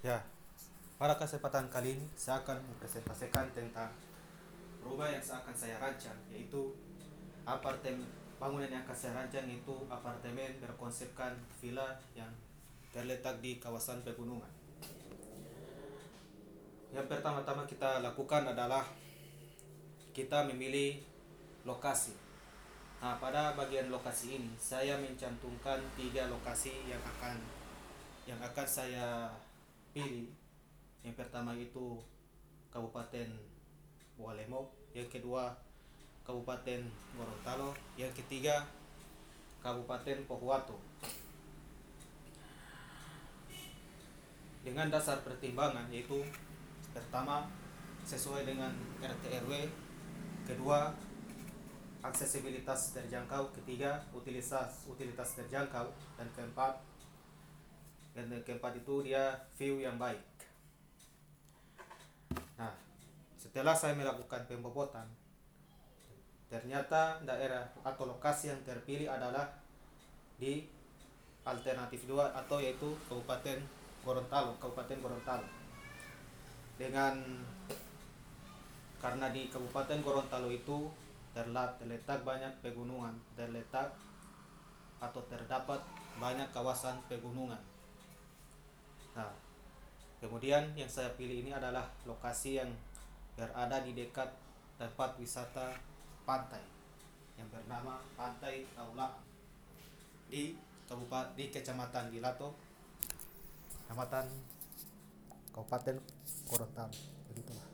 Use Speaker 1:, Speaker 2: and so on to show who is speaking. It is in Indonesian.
Speaker 1: Ya, pada kesempatan kali ini saya akan mempresentasikan tentang rumah yang akan saya rancang yaitu apartemen bangunan yang akan saya rancang itu apartemen berkonsepkan villa yang terletak di kawasan pegunungan. Yang pertama-tama kita lakukan adalah kita memilih lokasi. Nah, pada bagian lokasi ini saya mencantumkan tiga lokasi yang akan yang akan saya pilih yang pertama itu Kabupaten Walemo yang kedua Kabupaten Gorontalo yang ketiga Kabupaten Pohuwato. Dengan dasar pertimbangan yaitu pertama sesuai dengan RT RW kedua aksesibilitas terjangkau ketiga utilitas utilitas terjangkau dan keempat dan keempat itu dia view yang baik. Nah setelah saya melakukan pembobotan ternyata daerah atau lokasi yang terpilih adalah di alternatif dua atau yaitu Kabupaten Gorontalo Kabupaten Gorontalo. Dengan karena di Kabupaten Gorontalo itu terletak banyak pegunungan terletak atau terdapat banyak kawasan pegunungan kemudian yang saya pilih ini adalah lokasi yang berada di dekat tempat wisata pantai yang bernama Pantai Taula di Kabupaten di Kecamatan Gilato, Kecamatan Kabupaten Gorontalo. Begitulah.